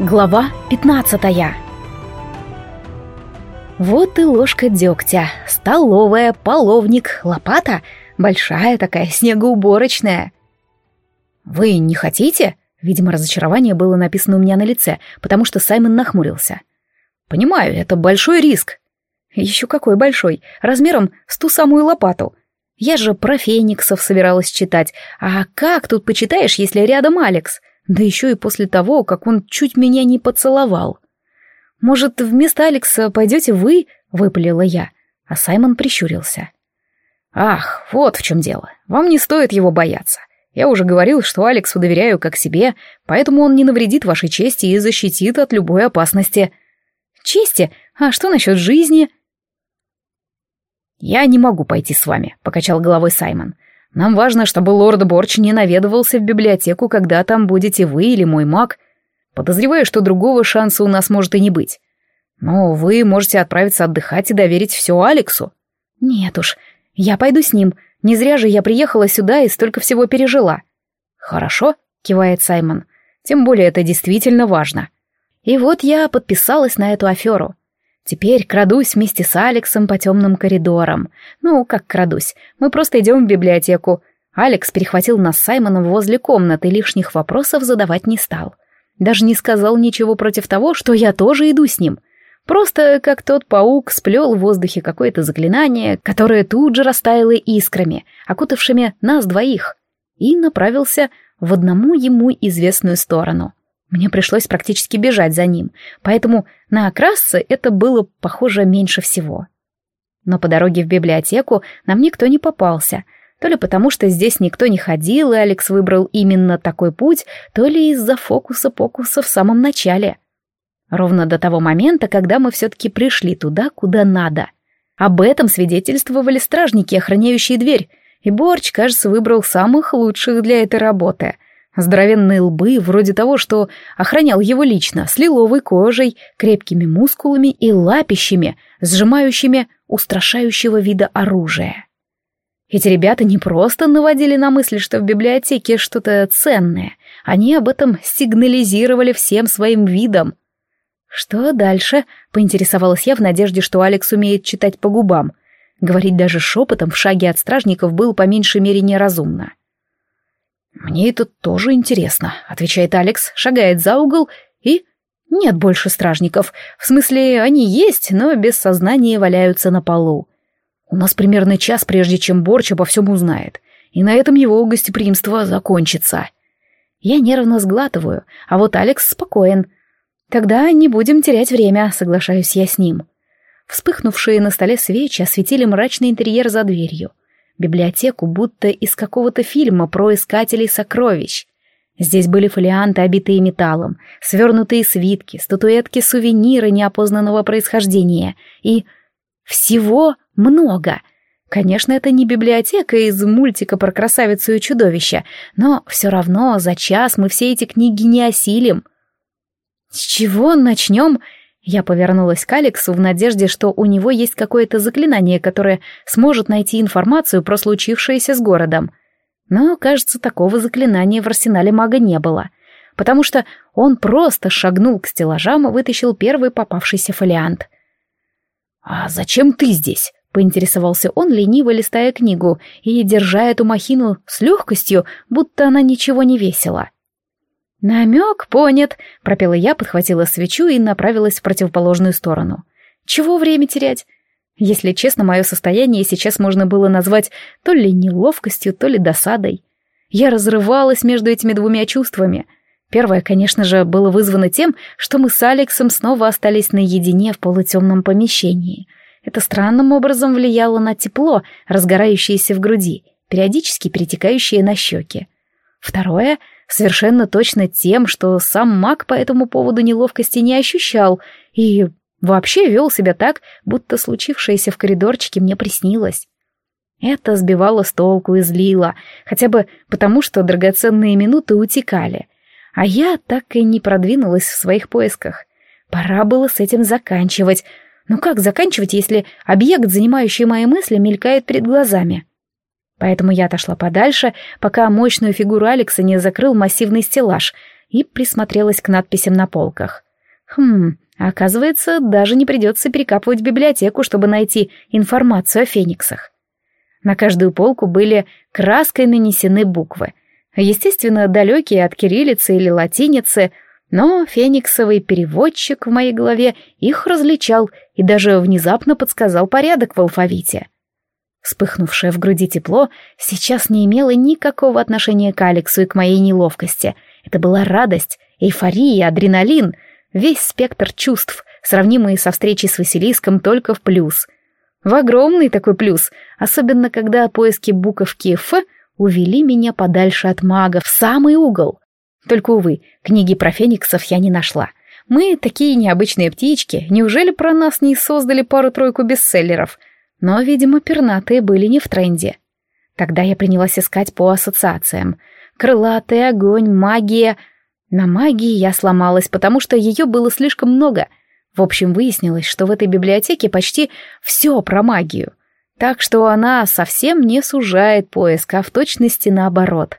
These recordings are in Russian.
Глава 15 Вот и ложка дегтя, столовая, половник, лопата, большая такая, снегоуборочная. «Вы не хотите?» Видимо, разочарование было написано у меня на лице, потому что Саймон нахмурился. «Понимаю, это большой риск». «Еще какой большой, размером с ту самую лопату. Я же про фениксов собиралась читать, а как тут почитаешь, если рядом Алекс?» Да еще и после того, как он чуть меня не поцеловал. «Может, вместо Алекса пойдете вы?» — выпалила я, а Саймон прищурился. «Ах, вот в чем дело. Вам не стоит его бояться. Я уже говорил, что Алексу доверяю как себе, поэтому он не навредит вашей чести и защитит от любой опасности». «Чести? А что насчет жизни?» «Я не могу пойти с вами», — покачал головой Саймон. Нам важно, чтобы лорд Борч не наведывался в библиотеку, когда там будете вы или мой маг. Подозреваю, что другого шанса у нас может и не быть. Но вы можете отправиться отдыхать и доверить все Алексу. Нет уж, я пойду с ним. Не зря же я приехала сюда и столько всего пережила. Хорошо, кивает Саймон. Тем более это действительно важно. И вот я подписалась на эту аферу. Теперь крадусь вместе с Алексом по темным коридорам. Ну, как крадусь, мы просто идем в библиотеку. Алекс перехватил нас с Саймоном возле комнаты лишних вопросов задавать не стал. Даже не сказал ничего против того, что я тоже иду с ним. Просто, как тот паук, сплел в воздухе какое-то заклинание, которое тут же растаяло искрами, окутавшими нас двоих, и направился в одному ему известную сторону — мне пришлось практически бежать за ним, поэтому на окрасце это было похоже меньше всего. Но по дороге в библиотеку нам никто не попался, то ли потому, что здесь никто не ходил, и Алекс выбрал именно такой путь, то ли из-за фокуса-покуса в самом начале. Ровно до того момента, когда мы все-таки пришли туда, куда надо. Об этом свидетельствовали стражники, охраняющие дверь, и Борч, кажется, выбрал самых лучших для этой работы — Здоровенные лбы, вроде того, что охранял его лично, с лиловой кожей, крепкими мускулами и лапищами, сжимающими устрашающего вида оружия. Эти ребята не просто наводили на мысль, что в библиотеке что-то ценное, они об этом сигнализировали всем своим видом. «Что дальше?» — поинтересовалась я в надежде, что Алекс умеет читать по губам. Говорить даже шепотом в шаге от стражников было по меньшей мере неразумно. «Мне это тоже интересно», — отвечает Алекс, шагает за угол и... Нет больше стражников. В смысле, они есть, но без сознания валяются на полу. У нас примерно час, прежде чем Борч обо всем узнает. И на этом его гостеприимство закончится. Я нервно сглатываю, а вот Алекс спокоен. Тогда не будем терять время, соглашаюсь я с ним. Вспыхнувшие на столе свечи осветили мрачный интерьер за дверью библиотеку, будто из какого-то фильма про искателей сокровищ. Здесь были фолианты, обитые металлом, свернутые свитки, статуэтки, сувениры неопознанного происхождения. И всего много. Конечно, это не библиотека из мультика про красавицу и чудовище, но все равно за час мы все эти книги не осилим. С чего начнем? Я повернулась к Алексу в надежде, что у него есть какое-то заклинание, которое сможет найти информацию про случившееся с городом. Но, кажется, такого заклинания в арсенале мага не было, потому что он просто шагнул к стеллажам и вытащил первый попавшийся фолиант. «А зачем ты здесь?» — поинтересовался он, лениво листая книгу и держа эту махину с легкостью, будто она ничего не весила. «Намек понят», — пропела я, подхватила свечу и направилась в противоположную сторону. «Чего время терять?» Если честно, мое состояние сейчас можно было назвать то ли неловкостью, то ли досадой. Я разрывалась между этими двумя чувствами. Первое, конечно же, было вызвано тем, что мы с Алексом снова остались наедине в полутемном помещении. Это странным образом влияло на тепло, разгорающееся в груди, периодически перетекающее на щеки. Второе — совершенно точно тем, что сам маг по этому поводу неловкости не ощущал и вообще вел себя так, будто случившееся в коридорчике мне приснилось. Это сбивало с толку и злило, хотя бы потому, что драгоценные минуты утекали, а я так и не продвинулась в своих поисках. Пора было с этим заканчивать. Но как заканчивать, если объект, занимающий мои мысли, мелькает перед глазами? Поэтому я отошла подальше, пока мощную фигуру Алекса не закрыл массивный стеллаж, и присмотрелась к надписям на полках. Хм, оказывается, даже не придется перекапывать библиотеку, чтобы найти информацию о фениксах. На каждую полку были краской нанесены буквы. Естественно, далекие от кириллицы или латиницы, но фениксовый переводчик в моей голове их различал и даже внезапно подсказал порядок в алфавите. Вспыхнувшее в груди тепло сейчас не имело никакого отношения к Алексу и к моей неловкости. Это была радость, эйфория, адреналин, весь спектр чувств, сравнимые со встречей с Василиском только в плюс — в огромный такой плюс, особенно когда поиски буковки «Ф» увели меня подальше от мага, в самый угол. Только, увы, книги про фениксов я не нашла. Мы такие необычные птички, неужели про нас не создали пару-тройку бестселлеров? Но, видимо, пернатые были не в тренде. Тогда я принялась искать по ассоциациям. Крылатый огонь, магия. На магии я сломалась, потому что ее было слишком много — в общем, выяснилось, что в этой библиотеке почти все про магию. Так что она совсем не сужает поиск, а в точности наоборот.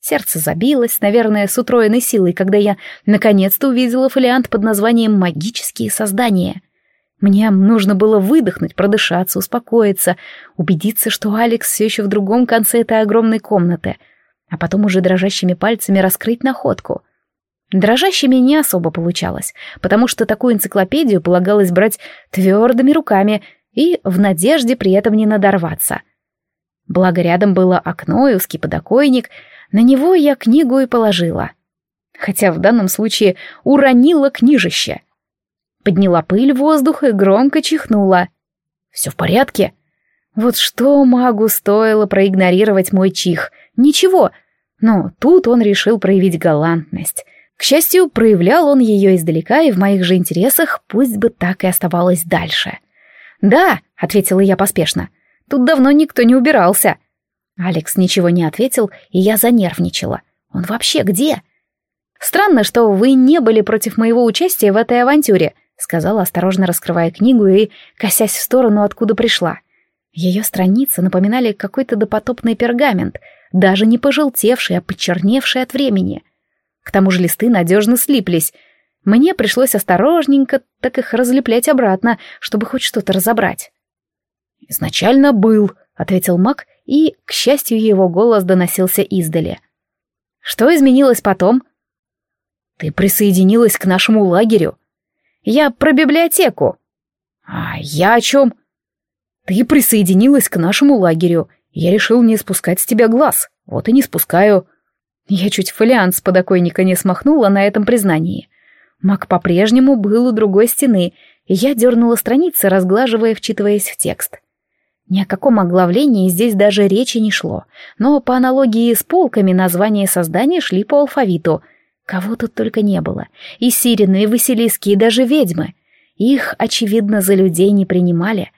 Сердце забилось, наверное, с утроенной силой, когда я наконец-то увидела фолиант под названием «Магические создания». Мне нужно было выдохнуть, продышаться, успокоиться, убедиться, что Алекс все еще в другом конце этой огромной комнаты, а потом уже дрожащими пальцами раскрыть находку — Дрожащими не особо получалось, потому что такую энциклопедию полагалось брать твердыми руками и в надежде при этом не надорваться. Благо рядом было окно и узкий подоконник, на него я книгу и положила. Хотя в данном случае уронила книжище. Подняла пыль в воздух и громко чихнула. «Все в порядке?» Вот что магу стоило проигнорировать мой чих? Ничего. Но тут он решил проявить галантность. К счастью, проявлял он ее издалека, и в моих же интересах пусть бы так и оставалось дальше. «Да», — ответила я поспешно, — «тут давно никто не убирался». Алекс ничего не ответил, и я занервничала. «Он вообще где?» «Странно, что вы не были против моего участия в этой авантюре», — сказала, осторожно раскрывая книгу и косясь в сторону, откуда пришла. Ее страницы напоминали какой-то допотопный пергамент, даже не пожелтевший, а почерневший от времени — к тому же листы надежно слиплись. Мне пришлось осторожненько так их разлеплять обратно, чтобы хоть что-то разобрать. «Изначально был», — ответил маг, и, к счастью, его голос доносился издали. «Что изменилось потом?» «Ты присоединилась к нашему лагерю». «Я про библиотеку». «А я о чем?» «Ты присоединилась к нашему лагерю. Я решил не спускать с тебя глаз. Вот и не спускаю». Я чуть фолиант с подоконника не смахнула на этом признании. Мак по-прежнему был у другой стены, и я дернула страницы, разглаживая, вчитываясь в текст. Ни о каком оглавлении здесь даже речи не шло, но по аналогии с полками названия создания шли по алфавиту. Кого тут только не было. И сирены, и василиски, и даже ведьмы. Их, очевидно, за людей не принимали.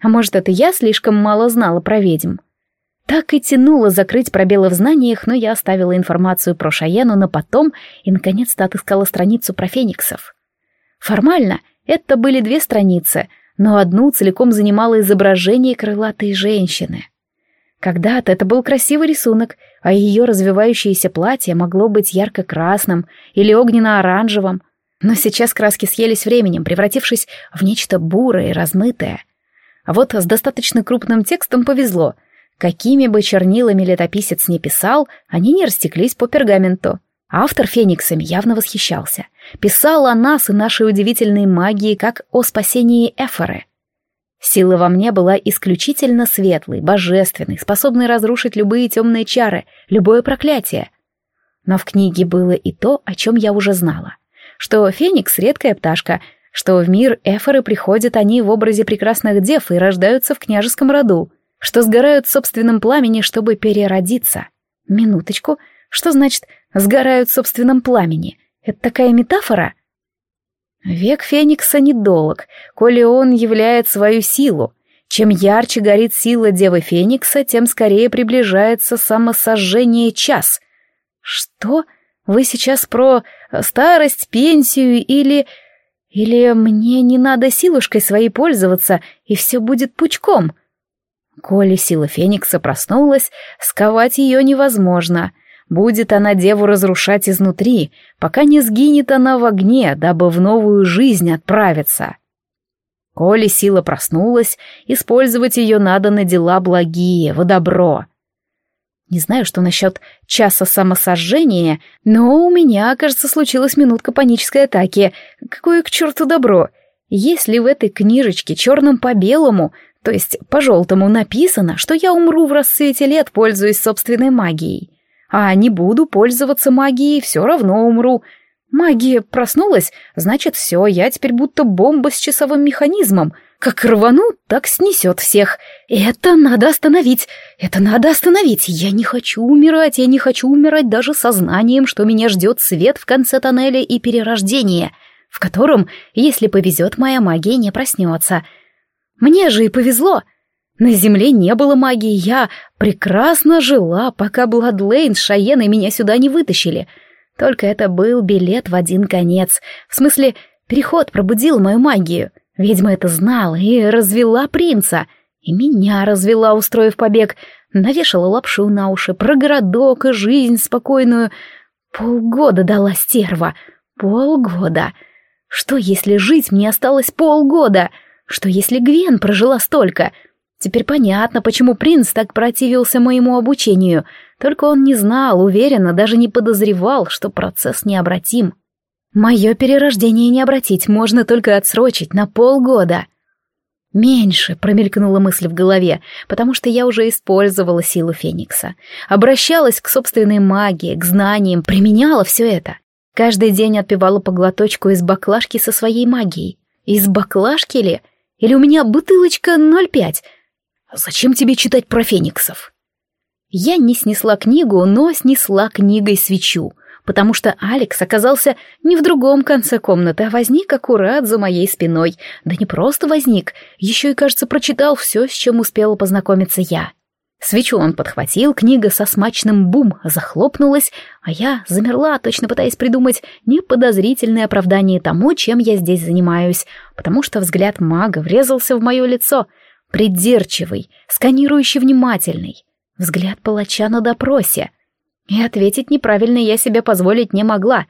А может, это я слишком мало знала про ведьм? Так и тянуло закрыть пробелы в знаниях, но я оставила информацию про Шаену на потом и, наконец-то, отыскала страницу про фениксов. Формально это были две страницы, но одну целиком занимало изображение крылатой женщины. Когда-то это был красивый рисунок, а ее развивающееся платье могло быть ярко-красным или огненно-оранжевым, но сейчас краски съелись временем, превратившись в нечто бурое и размытое. А вот с достаточно крупным текстом повезло — Какими бы чернилами летописец не писал, они не растеклись по пергаменту. Автор фениксами явно восхищался. Писал о нас и нашей удивительной магии, как о спасении Эфоры. Сила во мне была исключительно светлой, божественной, способной разрушить любые темные чары, любое проклятие. Но в книге было и то, о чем я уже знала. Что феникс — редкая пташка, что в мир Эфоры приходят они в образе прекрасных дев и рождаются в княжеском роду — что сгорают в собственном пламени, чтобы переродиться. Минуточку, что значит «сгорают в собственном пламени»? Это такая метафора? Век Феникса недолг, коли он являет свою силу. Чем ярче горит сила Девы Феникса, тем скорее приближается самосожжение час. Что? Вы сейчас про старость, пенсию или... Или мне не надо силушкой своей пользоваться, и все будет пучком? Коли сила Феникса проснулась, сковать ее невозможно. Будет она деву разрушать изнутри, пока не сгинет она в огне, дабы в новую жизнь отправиться. Коли сила проснулась, использовать ее надо на дела благие, во добро. Не знаю, что насчет часа самосожжения, но у меня, кажется, случилась минутка панической атаки. Какое к черту добро? Если в этой книжечке черным по белому, то есть по желтому, написано, что я умру в расцвете лет, пользуясь собственной магией, а не буду пользоваться магией, все равно умру, Магия проснулась, значит, все, я теперь будто бомба с часовым механизмом. Как рвану, так снесет всех. Это надо остановить, это надо остановить. Я не хочу умирать, я не хочу умирать даже сознанием, что меня ждет свет в конце тоннеля и перерождение, в котором, если повезет, моя магия не проснется. Мне же и повезло. На земле не было магии, я прекрасно жила, пока Бладлейн с Шаеной меня сюда не вытащили — только это был билет в один конец. В смысле, переход пробудил мою магию. Ведьма это знала и развела принца. И меня развела, устроив побег. Навешала лапшу на уши про городок и жизнь спокойную. Полгода дала стерва. Полгода. Что, если жить мне осталось полгода? Что, если Гвен прожила столько? Теперь понятно, почему принц так противился моему обучению — только он не знал, уверенно, даже не подозревал, что процесс необратим. Мое перерождение не обратить, можно только отсрочить на полгода. Меньше, промелькнула мысль в голове, потому что я уже использовала силу Феникса. Обращалась к собственной магии, к знаниям, применяла все это. Каждый день отпивала по глоточку из баклажки со своей магией. Из баклажки ли? Или у меня бутылочка 0,5? Зачем тебе читать про фениксов? Я не снесла книгу, но снесла книгой свечу, потому что Алекс оказался не в другом конце комнаты, а возник аккурат за моей спиной. Да не просто возник, еще и, кажется, прочитал все, с чем успела познакомиться я. Свечу он подхватил, книга со смачным бум захлопнулась, а я замерла, точно пытаясь придумать неподозрительное оправдание тому, чем я здесь занимаюсь, потому что взгляд мага врезался в мое лицо, придирчивый, сканирующий внимательный. Взгляд палача на допросе. И ответить неправильно я себе позволить не могла.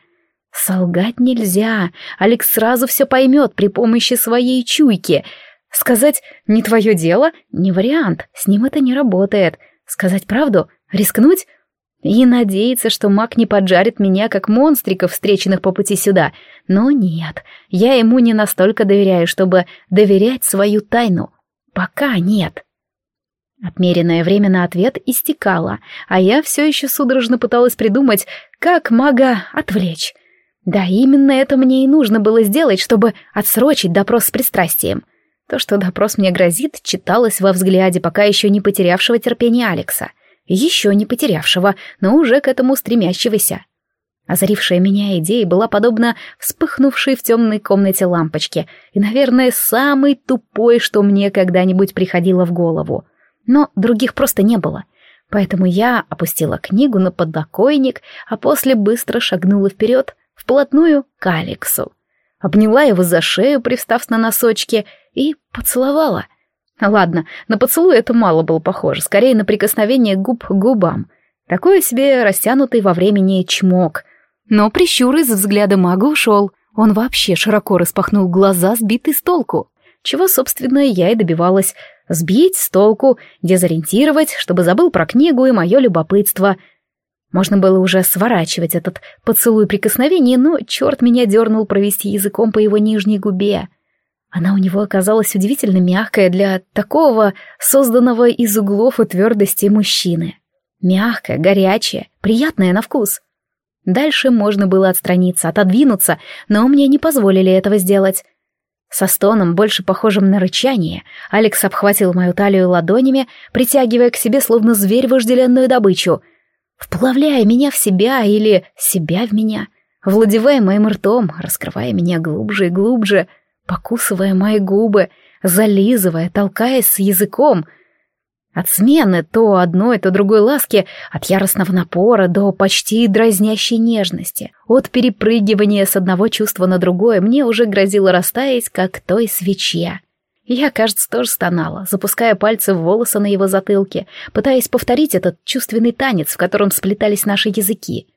Солгать нельзя. Алекс сразу все поймет при помощи своей чуйки. Сказать «не твое дело» — не вариант, с ним это не работает. Сказать правду? Рискнуть? И надеяться, что маг не поджарит меня, как монстриков, встреченных по пути сюда. Но нет, я ему не настолько доверяю, чтобы доверять свою тайну. Пока нет. Отмеренное время на ответ истекало, а я все еще судорожно пыталась придумать, как мага отвлечь. Да, именно это мне и нужно было сделать, чтобы отсрочить допрос с пристрастием. То, что допрос мне грозит, читалось во взгляде пока еще не потерявшего терпения Алекса. Еще не потерявшего, но уже к этому стремящегося. Озарившая меня идея была подобна вспыхнувшей в темной комнате лампочке и, наверное, самой тупой, что мне когда-нибудь приходило в голову — но других просто не было. Поэтому я опустила книгу на подоконник, а после быстро шагнула вперед, вплотную к Алексу. Обняла его за шею, привстав на носочки, и поцеловала. Ладно, на поцелуй это мало было похоже, скорее на прикосновение губ к губам. Такое себе растянутый во времени чмок. Но прищур из взгляда мага ушел. Он вообще широко распахнул глаза, сбитый с толку. Чего, собственно, я и добивалась, Сбить с толку, дезориентировать, чтобы забыл про книгу и мое любопытство. Можно было уже сворачивать этот поцелуй прикосновения, но черт меня дернул провести языком по его нижней губе. Она у него оказалась удивительно мягкая для такого, созданного из углов и твердости мужчины. Мягкая, горячая, приятная на вкус. Дальше можно было отстраниться, отодвинуться, но мне не позволили этого сделать. Со стоном, больше похожим на рычание, Алекс обхватил мою талию ладонями, притягивая к себе словно зверь вожделенную добычу, вплавляя меня в себя или себя в меня, владевая моим ртом, раскрывая меня глубже и глубже, покусывая мои губы, зализывая, толкаясь языком — от смены то одной, то другой ласки, от яростного напора до почти дразнящей нежности, от перепрыгивания с одного чувства на другое мне уже грозило растаять, как той свече. Я, кажется, тоже стонала, запуская пальцы в волосы на его затылке, пытаясь повторить этот чувственный танец, в котором сплетались наши языки.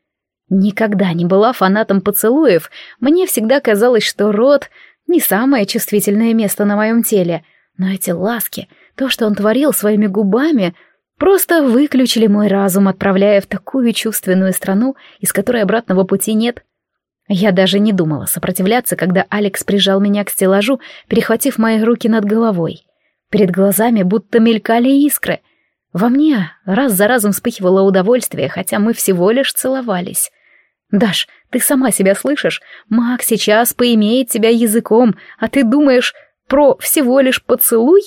Никогда не была фанатом поцелуев, мне всегда казалось, что рот — не самое чувствительное место на моем теле, но эти ласки, то, что он творил своими губами, просто выключили мой разум, отправляя в такую чувственную страну, из которой обратного пути нет — я даже не думала сопротивляться, когда Алекс прижал меня к стеллажу, перехватив мои руки над головой. Перед глазами будто мелькали искры. Во мне раз за разом вспыхивало удовольствие, хотя мы всего лишь целовались. «Даш, ты сама себя слышишь? Маг сейчас поимеет тебя языком, а ты думаешь про всего лишь поцелуй?»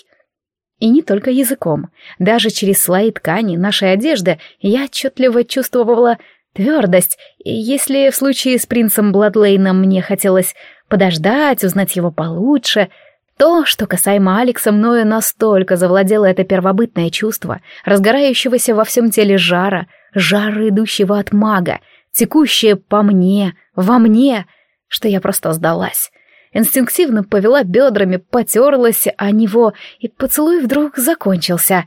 И не только языком. Даже через слои ткани нашей одежды я отчетливо чувствовала Твердость, и если в случае с принцем Бладлейном мне хотелось подождать, узнать его получше, то, что касаемо Алекса, мною настолько завладело это первобытное чувство, разгорающегося во всем теле жара, жара, идущего от мага, текущее по мне, во мне, что я просто сдалась. Инстинктивно повела бедрами, потерлась о него, и поцелуй вдруг закончился.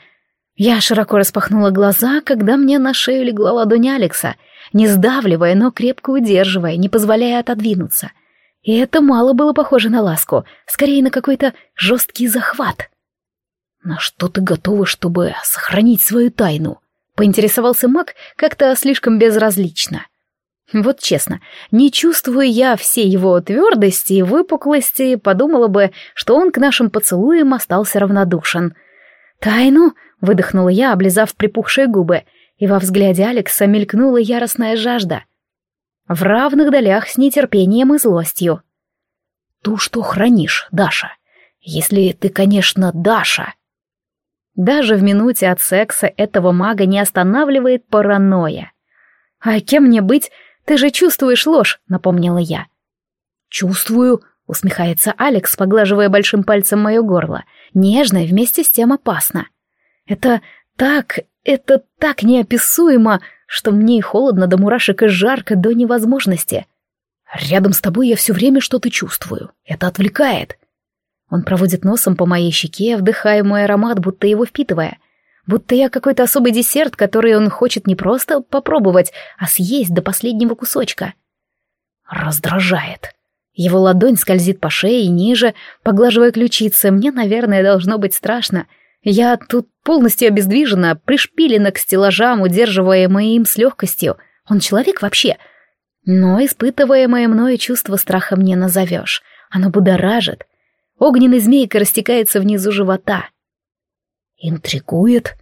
Я широко распахнула глаза, когда мне на шею легла ладонь Алекса — не сдавливая, но крепко удерживая, не позволяя отодвинуться. И это мало было похоже на ласку, скорее на какой-то жесткий захват. «На что ты готова, чтобы сохранить свою тайну?» — поинтересовался маг как-то слишком безразлично. Вот честно, не чувствуя я всей его твердости и выпуклости, подумала бы, что он к нашим поцелуям остался равнодушен. «Тайну?» — выдохнула я, облизав припухшие губы — и во взгляде Алекса мелькнула яростная жажда. В равных долях с нетерпением и злостью. «Ту, что хранишь, Даша. Если ты, конечно, Даша». Даже в минуте от секса этого мага не останавливает паранойя. «А кем мне быть? Ты же чувствуешь ложь», — напомнила я. «Чувствую», — усмехается Алекс, поглаживая большим пальцем мое горло. «Нежно и вместе с тем опасно. Это так это так неописуемо, что мне и холодно до мурашек, и жарко до невозможности. Рядом с тобой я все время что-то чувствую. Это отвлекает. Он проводит носом по моей щеке, вдыхая мой аромат, будто его впитывая. Будто я какой-то особый десерт, который он хочет не просто попробовать, а съесть до последнего кусочка. Раздражает. Его ладонь скользит по шее и ниже, поглаживая ключицы. Мне, наверное, должно быть страшно — я тут полностью обездвижена, пришпилена к стеллажам, удерживаемая им с легкостью. Он человек вообще? Но испытываемое мною чувство страха мне назовешь. Оно будоражит. Огненной змейкой растекается внизу живота. Интригует.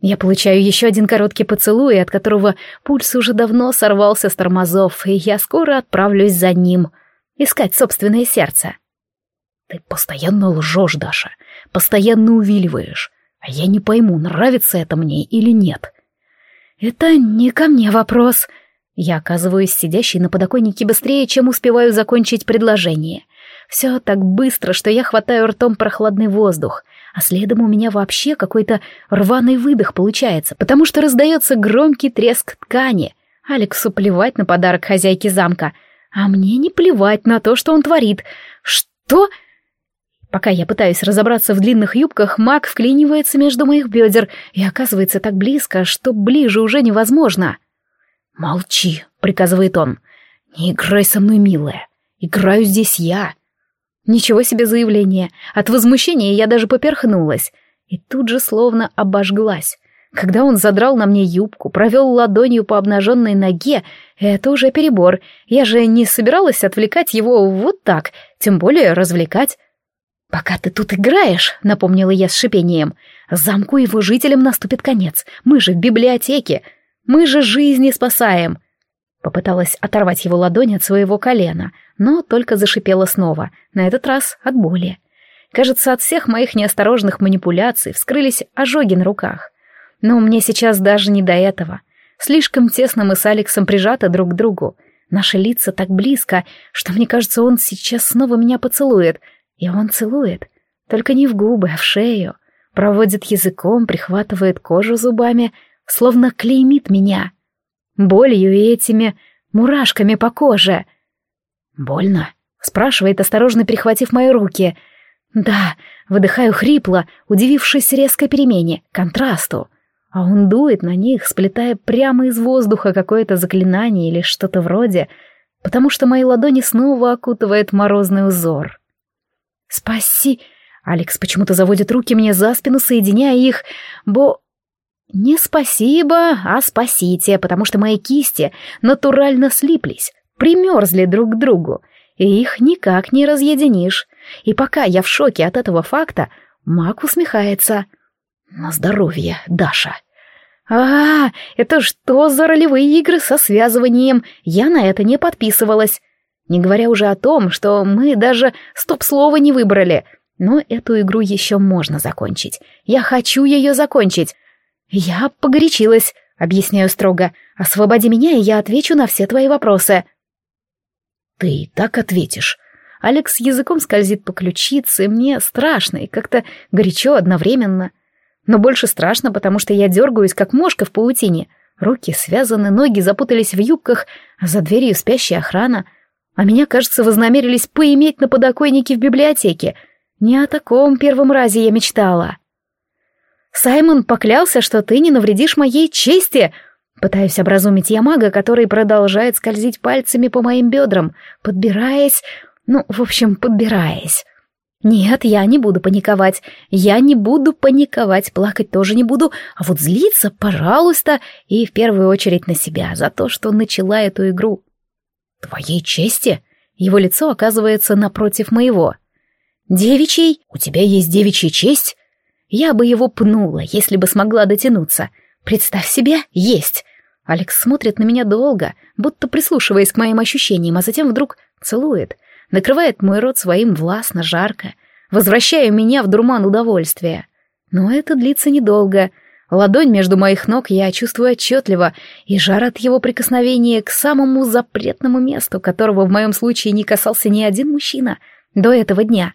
Я получаю еще один короткий поцелуй, от которого пульс уже давно сорвался с тормозов, и я скоро отправлюсь за ним, искать собственное сердце. Ты постоянно лжешь, Даша постоянно увиливаешь, а я не пойму, нравится это мне или нет. Это не ко мне вопрос. Я оказываюсь сидящей на подоконнике быстрее, чем успеваю закончить предложение. Все так быстро, что я хватаю ртом прохладный воздух, а следом у меня вообще какой-то рваный выдох получается, потому что раздается громкий треск ткани. Алексу плевать на подарок хозяйки замка, а мне не плевать на то, что он творит. Что? Пока я пытаюсь разобраться в длинных юбках, маг вклинивается между моих бедер и оказывается так близко, что ближе уже невозможно. «Молчи», — приказывает он. «Не играй со мной, милая. Играю здесь я». Ничего себе заявление. От возмущения я даже поперхнулась. И тут же словно обожглась. Когда он задрал на мне юбку, провел ладонью по обнаженной ноге, это уже перебор. Я же не собиралась отвлекать его вот так, тем более развлекать. «Пока ты тут играешь», — напомнила я с шипением, — «замку его жителям наступит конец. Мы же в библиотеке. Мы же жизни спасаем». Попыталась оторвать его ладонь от своего колена, но только зашипела снова, на этот раз от боли. Кажется, от всех моих неосторожных манипуляций вскрылись ожоги на руках. Но мне сейчас даже не до этого. Слишком тесно мы с Алексом прижаты друг к другу. Наши лица так близко, что мне кажется, он сейчас снова меня поцелует — и он целует, только не в губы, а в шею, проводит языком, прихватывает кожу зубами, словно клеймит меня. Болью и этими мурашками по коже. «Больно?» — спрашивает, осторожно перехватив мои руки. Да, выдыхаю хрипло, удивившись резкой перемене, контрасту. А он дует на них, сплетая прямо из воздуха какое-то заклинание или что-то вроде, потому что мои ладони снова окутывает морозный узор. «Спаси!» Алекс почему-то заводит руки мне за спину, соединяя их, бо... Не спасибо, а спасите, потому что мои кисти натурально слиплись, примерзли друг к другу, и их никак не разъединишь. И пока я в шоке от этого факта, Мак усмехается. На здоровье, Даша. А, это что за ролевые игры со связыванием? Я на это не подписывалась. Не говоря уже о том, что мы даже стоп-слова не выбрали. Но эту игру еще можно закончить. Я хочу ее закончить. Я погорячилась, объясняю строго. Освободи меня, и я отвечу на все твои вопросы. Ты и так ответишь. Алекс языком скользит по ключице, мне страшно и как-то горячо одновременно. Но больше страшно, потому что я дергаюсь, как мошка в паутине. Руки связаны, ноги запутались в юбках, а за дверью спящая охрана. А меня, кажется, вознамерились поиметь на подоконнике в библиотеке. Не о таком первом разе я мечтала. «Саймон поклялся, что ты не навредишь моей чести!» Пытаюсь образумить я мага, который продолжает скользить пальцами по моим бедрам, подбираясь... Ну, в общем, подбираясь. Нет, я не буду паниковать. Я не буду паниковать, плакать тоже не буду, а вот злиться, пожалуйста, и в первую очередь на себя за то, что начала эту игру. Твоей чести? Его лицо оказывается напротив моего. Девичий? У тебя есть девичья честь? Я бы его пнула, если бы смогла дотянуться. Представь себе, есть. Алекс смотрит на меня долго, будто прислушиваясь к моим ощущениям, а затем вдруг целует, накрывает мой рот своим властно, жарко, возвращая меня в дурман удовольствия. Но это длится недолго. Ладонь между моих ног я чувствую отчетливо, и жар от его прикосновения к самому запретному месту, которого в моем случае не касался ни один мужчина до этого дня.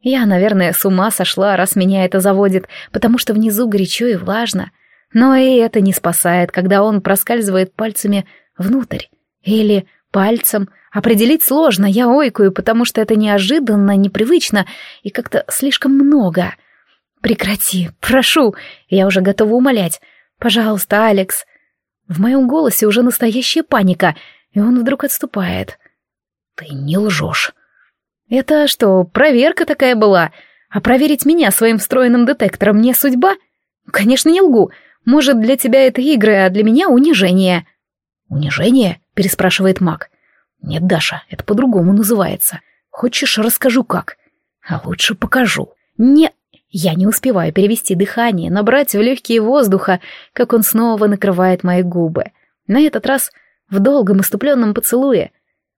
Я, наверное, с ума сошла, раз меня это заводит, потому что внизу горячо и влажно. Но и это не спасает, когда он проскальзывает пальцами внутрь. Или пальцем. Определить сложно, я ойкую, потому что это неожиданно, непривычно и как-то слишком много. Прекрати, прошу, я уже готова умолять. Пожалуйста, Алекс. В моем голосе уже настоящая паника, и он вдруг отступает. Ты не лжешь. Это что, проверка такая была? А проверить меня своим встроенным детектором не судьба? Конечно, не лгу. Может, для тебя это игры, а для меня унижение. Унижение? переспрашивает Мак. Нет, Даша, это по-другому называется. Хочешь, расскажу как? А лучше покажу. Не... Я не успеваю перевести дыхание, набрать в легкие воздуха, как он снова накрывает мои губы. На этот раз в долгом иступленном поцелуе,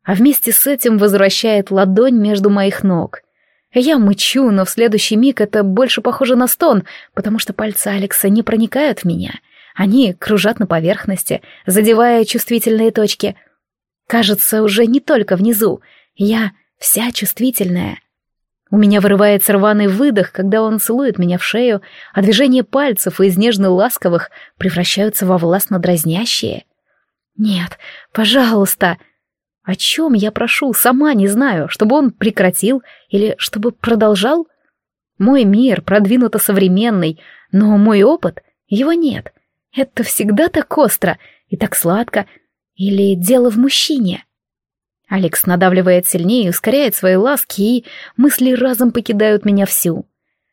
а вместе с этим возвращает ладонь между моих ног. Я мычу, но в следующий миг это больше похоже на стон, потому что пальцы Алекса не проникают в меня. Они кружат на поверхности, задевая чувствительные точки. Кажется, уже не только внизу. Я вся чувствительная. У меня вырывается рваный выдох, когда он целует меня в шею, а движения пальцев из нежно-ласковых превращаются во властно-дразнящие. «Нет, пожалуйста!» О чем я прошу, сама не знаю, чтобы он прекратил или чтобы продолжал? Мой мир продвинуто современный, но мой опыт, его нет. Это всегда так остро и так сладко. Или дело в мужчине? Алекс надавливает сильнее, ускоряет свои ласки, и мысли разом покидают меня всю.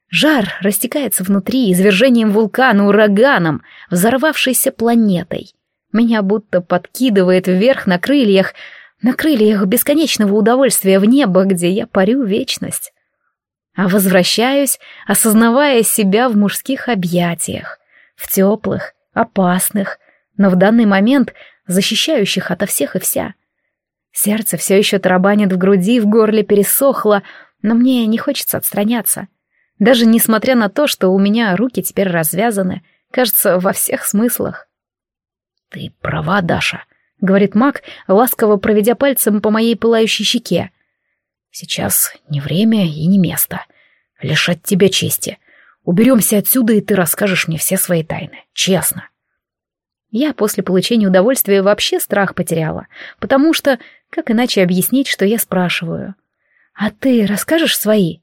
Жар растекается внутри извержением вулкана, ураганом, взорвавшейся планетой. Меня будто подкидывает вверх на крыльях, на крыльях бесконечного удовольствия в небо, где я парю вечность. А возвращаюсь, осознавая себя в мужских объятиях, в теплых, опасных, но в данный момент защищающих ото всех и вся. Сердце все еще тарабанит в груди, в горле пересохло, но мне не хочется отстраняться. Даже несмотря на то, что у меня руки теперь развязаны, кажется, во всех смыслах. «Ты права, Даша», — говорит маг, ласково проведя пальцем по моей пылающей щеке. «Сейчас не время и не место. Лишать тебя чести. Уберемся отсюда, и ты расскажешь мне все свои тайны. Честно». Я после получения удовольствия вообще страх потеряла, потому что, как иначе объяснить, что я спрашиваю? «А ты расскажешь свои?»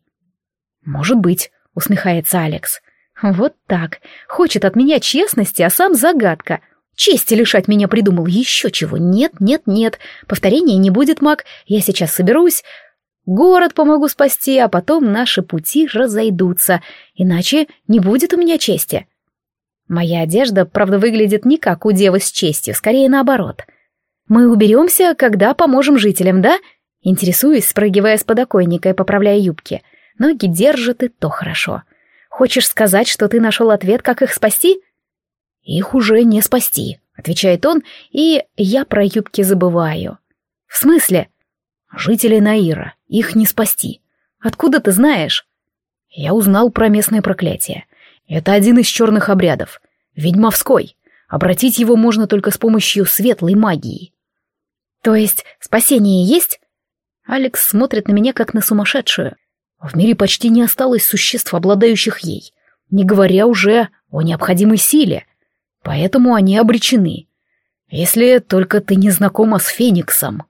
Может быть, усмехается Алекс. Вот так. Хочет от меня честности, а сам загадка. Чести лишать меня придумал. Еще чего. Нет, нет, нет. Повторения не будет, маг. Я сейчас соберусь. Город помогу спасти, а потом наши пути разойдутся. Иначе не будет у меня чести. Моя одежда, правда, выглядит не как у девы с честью, скорее наоборот. Мы уберемся, когда поможем жителям, да? Интересуюсь, спрыгивая с подоконника и поправляя юбки. Ноги держат, и то хорошо. Хочешь сказать, что ты нашел ответ, как их спасти? Их уже не спасти, отвечает он, и я про юбки забываю. В смысле? Жители Наира, их не спасти. Откуда ты знаешь? Я узнал про местное проклятие. Это один из черных обрядов. Ведьмовской. Обратить его можно только с помощью светлой магии. То есть спасение есть? Алекс смотрит на меня как на сумасшедшую. В мире почти не осталось существ, обладающих ей, не говоря уже о необходимой силе. Поэтому они обречены. Если только ты не знакома с Фениксом.